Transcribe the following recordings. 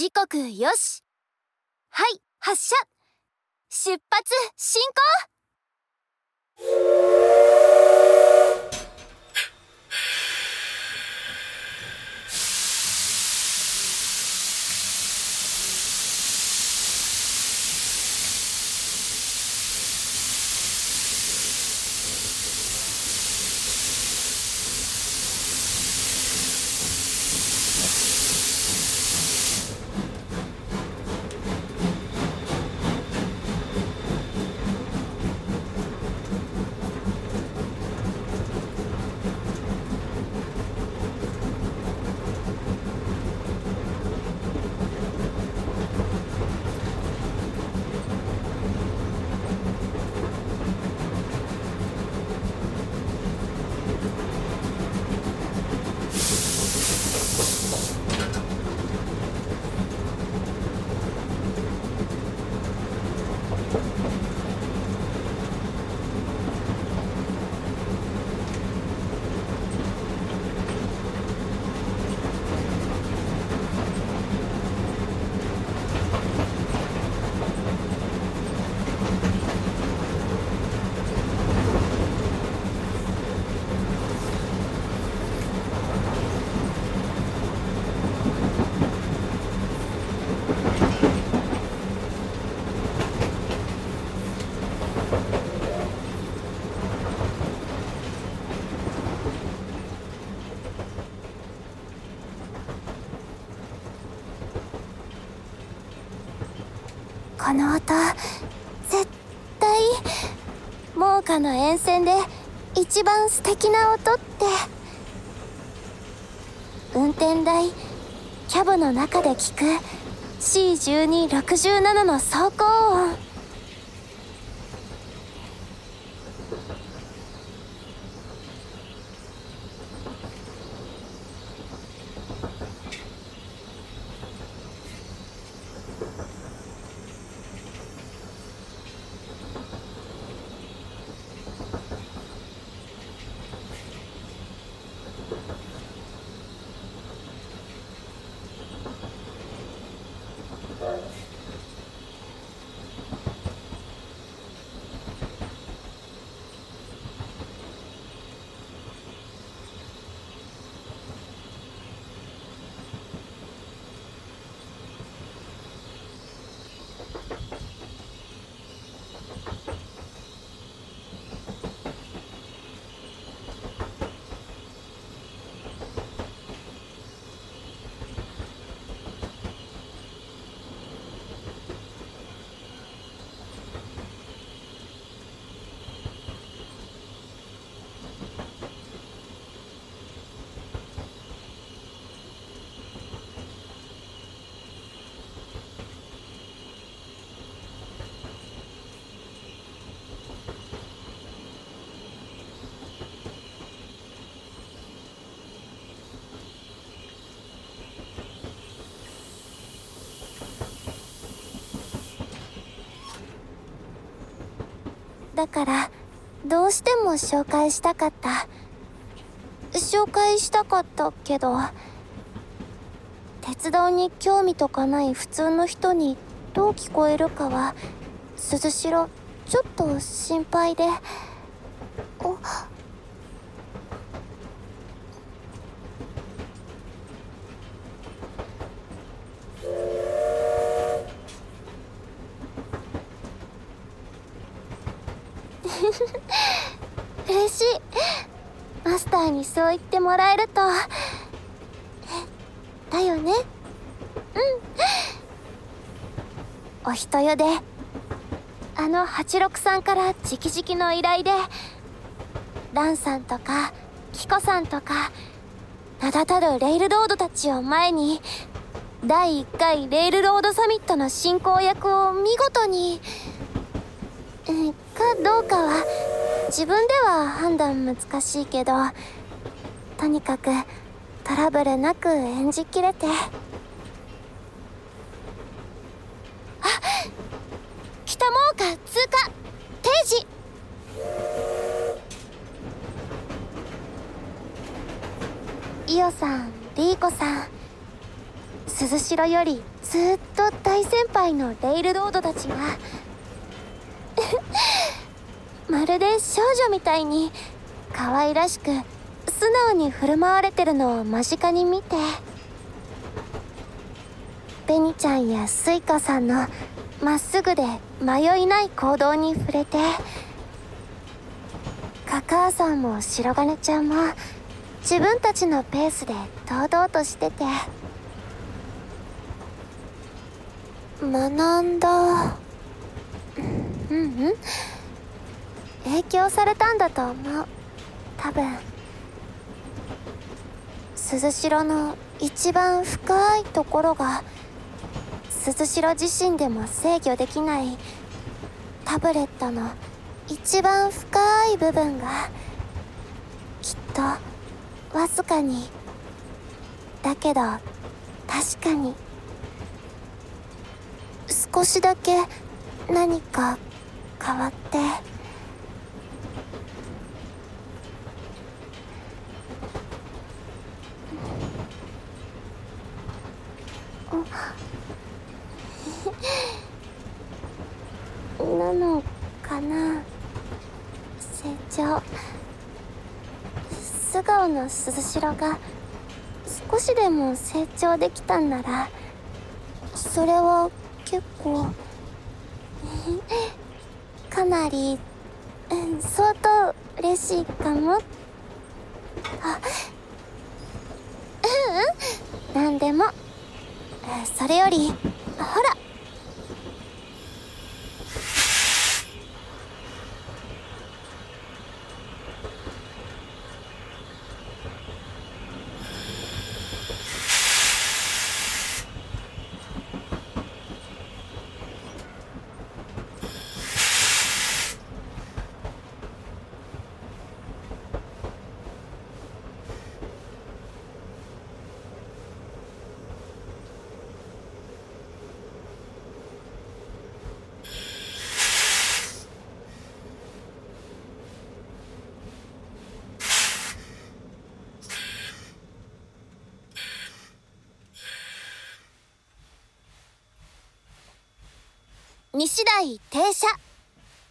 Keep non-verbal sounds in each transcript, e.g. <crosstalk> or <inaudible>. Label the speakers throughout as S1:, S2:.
S1: 時刻よし。はい発車。出発進行。この音絶対猛火の沿線で一番素敵な音って。運転台キャブの中で聞く。C1267 の走行音。だからどうしても紹介したかった紹介したかったけど鉄道に興味とかない普通の人にどう聞こえるかは鈴代ちょっと心配で。お嬉しいマスターにそう言ってもらえると。だよね？うん。お人よで。あの86さんから直々の依頼で。ランさんとかキコさんとか名だたるレイルロードたちを前に第1回レイルロードサミットの進行役を見事にかどうかは自分では判断難しいけどとにかくトラブルなく演じきれて。あ北真岡通過。定時。イオさんリーコさん鈴鈴代よりずっと大先輩のレイルロードたちが <laughs> まるで少女みたいに可愛らしく素直に振る舞われてるのを間近に見て紅ちゃんやスイカさんのまっすぐで迷いない行動に触れてカカアさんも白金ちゃんも自分たちのペースで堂々としてて学んだうんうん影響されたんだと思う。多分。鈴代の一番深いところが鈴代自身でも制御できないタブレットの一番深い部分がきっとわずかにだけど確かに少しだけ何か変わって。なのかな成長素顔の鈴代が少しでも成長できたんならそれは結構 <laughs> かなりうん相当嬉しいかも。あううん。何でも。それよりほら。西台停車。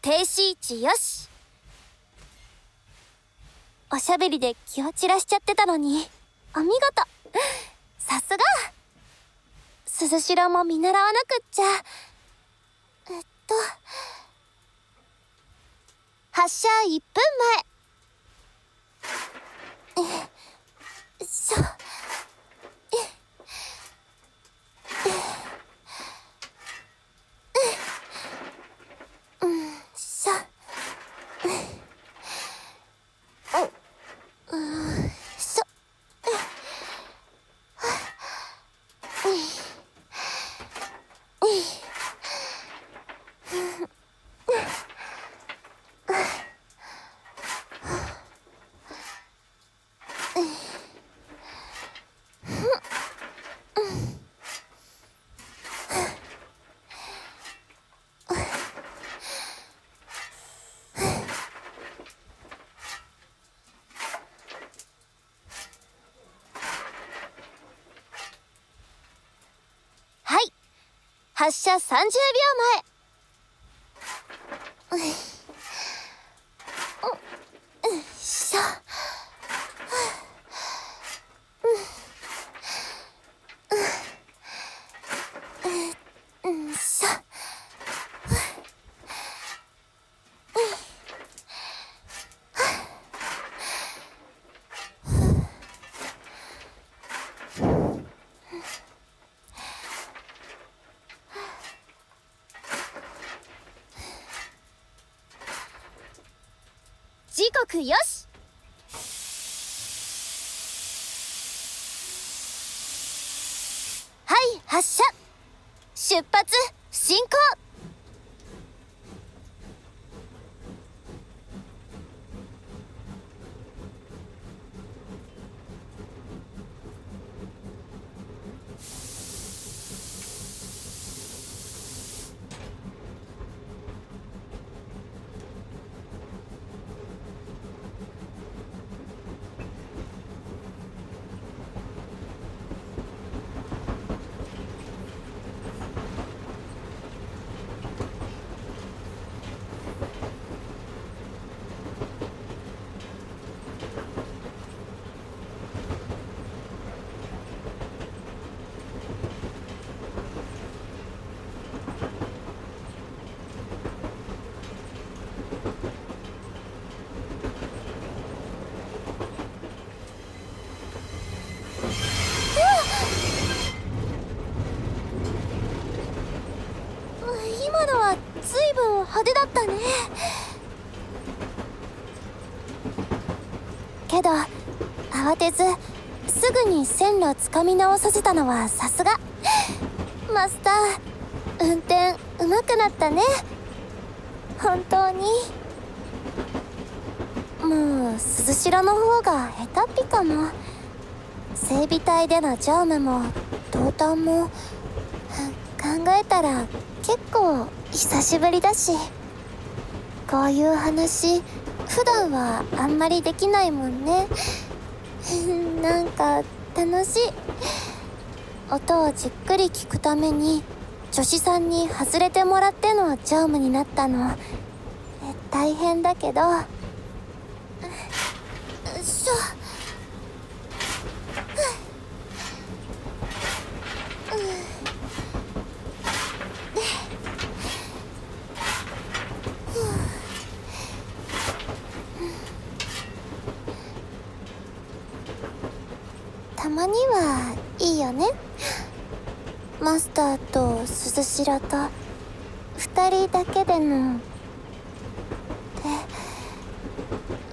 S1: 停止位置よし。おしゃべりで気を散らしちゃってたのに。お見事。さすが。鈴代も見習わなくっちゃ。えっと。発車1分前えしょ発車30秒前時刻よしはい発射。出発。進行。派手だったね。けど慌てずすぐに線路つかみ直させたのはさすが。マスター運転うまくなったね。本当に。もう鈴代の方が下手っぴかも。整備隊での乗務も同担も考えたら結構久しぶりだしこういう話普段はあんまりできないもんね。<laughs> なんか楽しい。音をじっくり聞くために女子さんに外れてもらっての乗務になったの。大変だけど。<laughs> しょ。たまにはいいよね。マスターと鈴代と2人だけでの。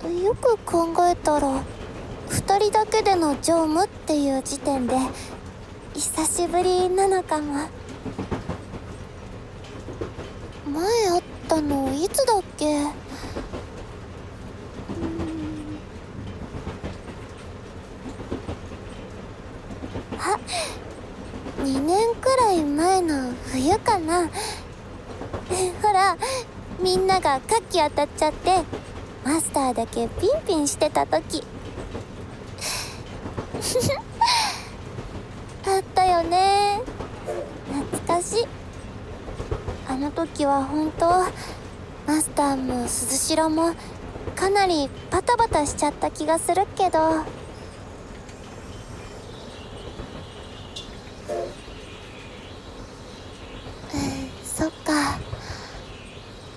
S1: でよく考えたら2人だけでの乗務っていう時点で久しぶりなのかも。前会ったのいつだっけ2年くらい前の冬かなほらみんながカキ当たっちゃってマスターだけピンピンしてた時。<laughs> あったよね。懐かしい。あの時は本当マスターも鈴代もかなりバタバタしちゃった気がするけど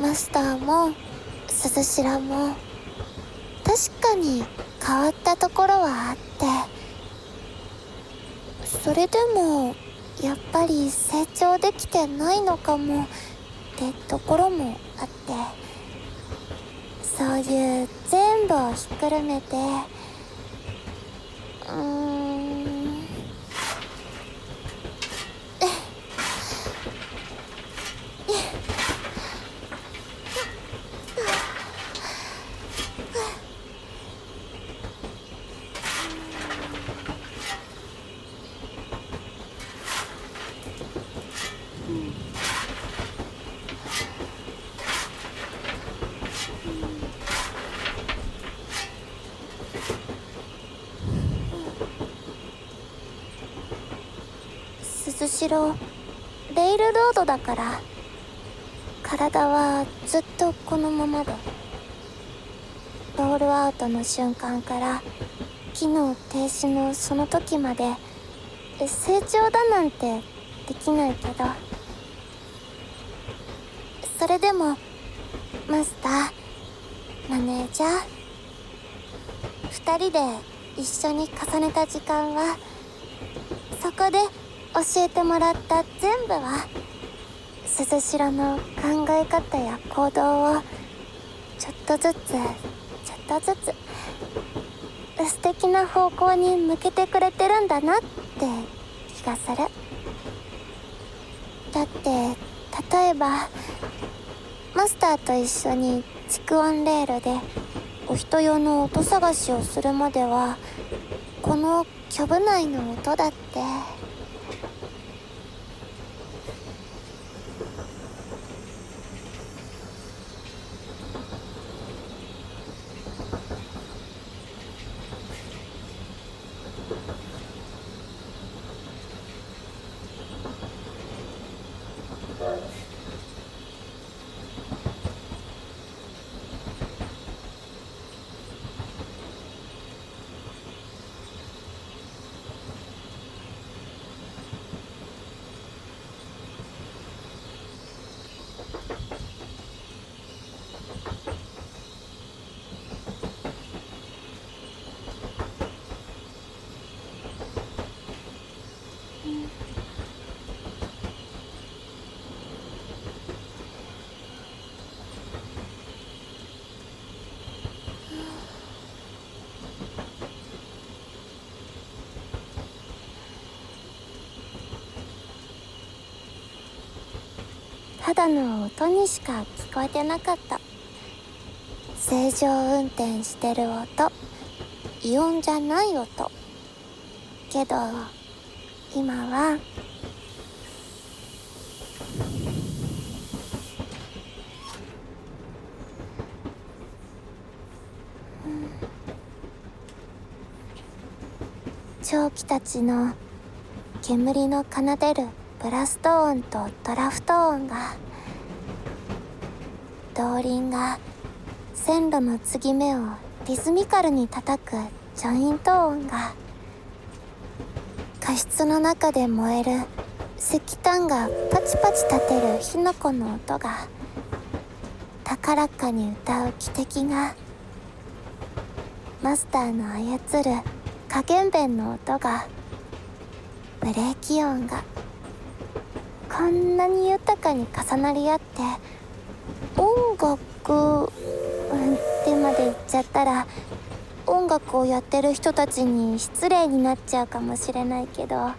S1: マスターも鈴代も。確かに変わったところはあって。それでもやっぱり成長できてないのかも。ってところもあって。そういう全部をひっくるめて。うーん。しろレイルロードだから体はずっとこのままでロールアウトの瞬間から機能停止のその時まで成長だなんてできないけど。それでもマスターマネージャー2人で一緒に重ねた時間はそこで教えてもらった全部は鈴代の考え方や行動をちょっとずつちょっとずつ素敵な方向に向けてくれてるんだなって気がするだって例えばマスターと一緒に蓄音レールでお人用の音探しをするまではこのキョブ内の音だって。ただの音にしか聞こえてなかった。正常運転してる音。異音じゃない音。けど今は長期たちの煙の奏でるブラスト音とドラフト音が動輪が線路の継ぎ目をリズミカルに叩くジョイント音が過室の中で燃える石炭がパチパチ立てる火の粉の音が高らかに歌う汽笛がマスターの操る加減弁の音がブレーキ音が。こんなに豊かに重なり合って音楽ってまで言っちゃったら音楽をやってる人たちに失礼になっちゃうかもしれないけど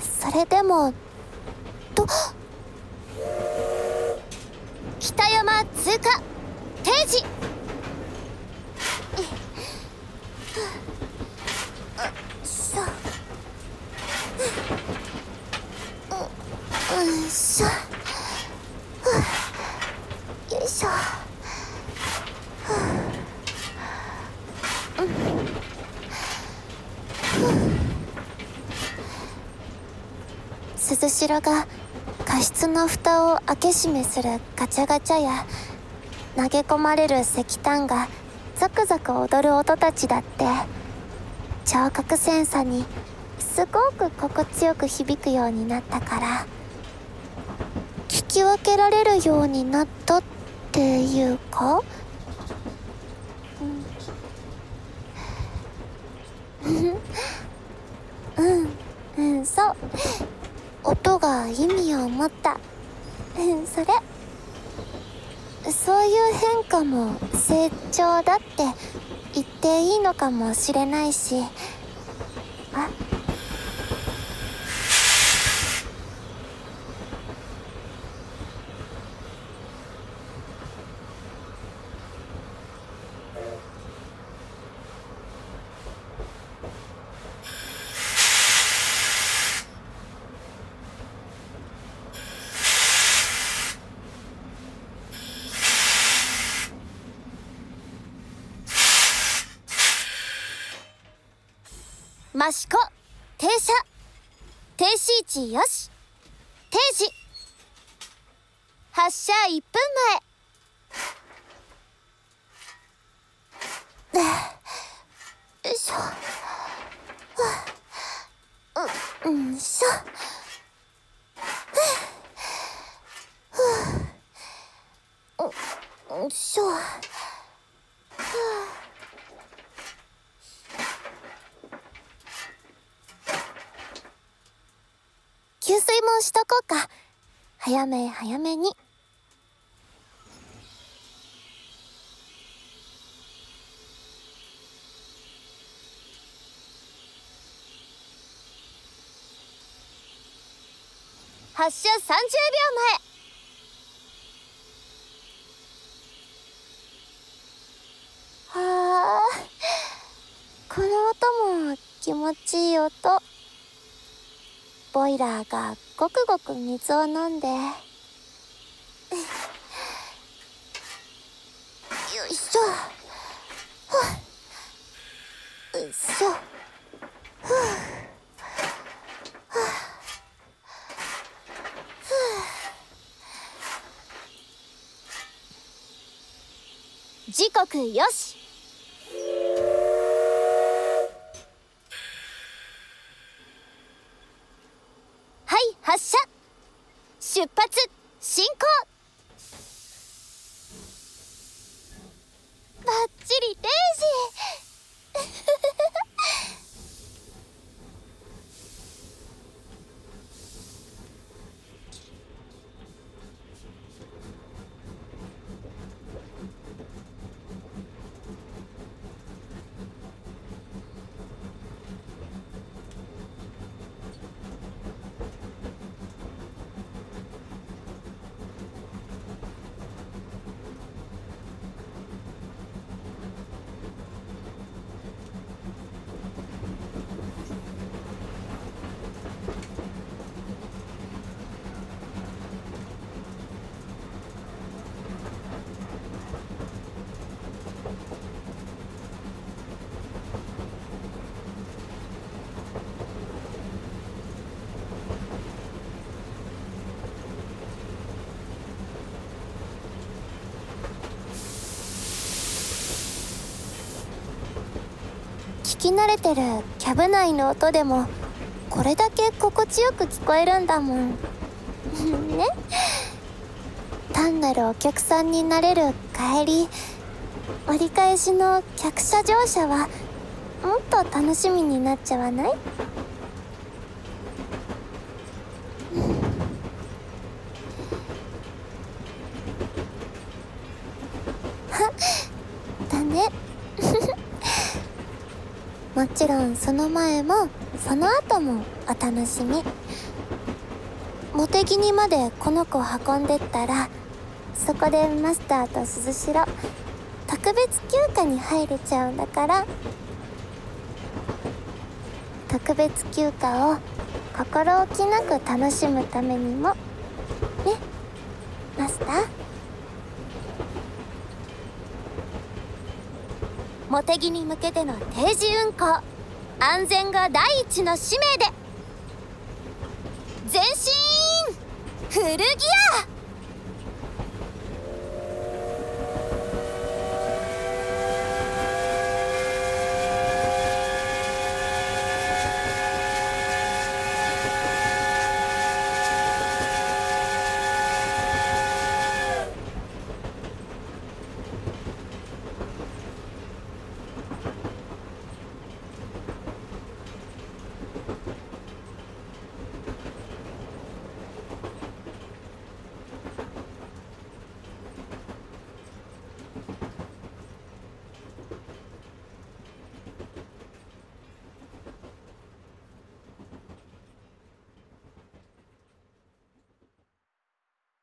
S1: それでもと北山通過！定時しょよいしょよいしょ鈴代が過失の蓋を開け閉めするガチャガチャや投げ込まれる石炭がザクザク踊る音たちだって。聴覚センサにすごく心地よく響くようになったから。聞き分けられるようになったっていうか？うん。うん。そう。音が意味を持った。<laughs> それそういう変化も成長だって言っていいのかもしれないし益子停車停止位置よし定時。発車1分前。よいしょ。うんしょ。うんしょ給水もしとこうか早め早めに。発車30秒前。はあこの音も気持ちいい音。ボイラーがごくごく水を飲んで。よいしょ。よいしょ。時刻よし。聞き慣れてるキャブ内の音でもこれだけ心地よく聞こえるんだもん。<laughs> ね？単なるお客さんになれる帰り折り返しの客車乗車はもっと楽しみになっちゃわない？だ <laughs> ねもちろんその前もその後もお楽しみ。茂木にまでこの子を運んでったらそこでマスターと鈴代特別休暇に入れちゃうんだから。特別休暇を心置きなく楽しむためにも。ねマスター？茂木に向けての定時運行。安全が第一の使命で。前進!フルギア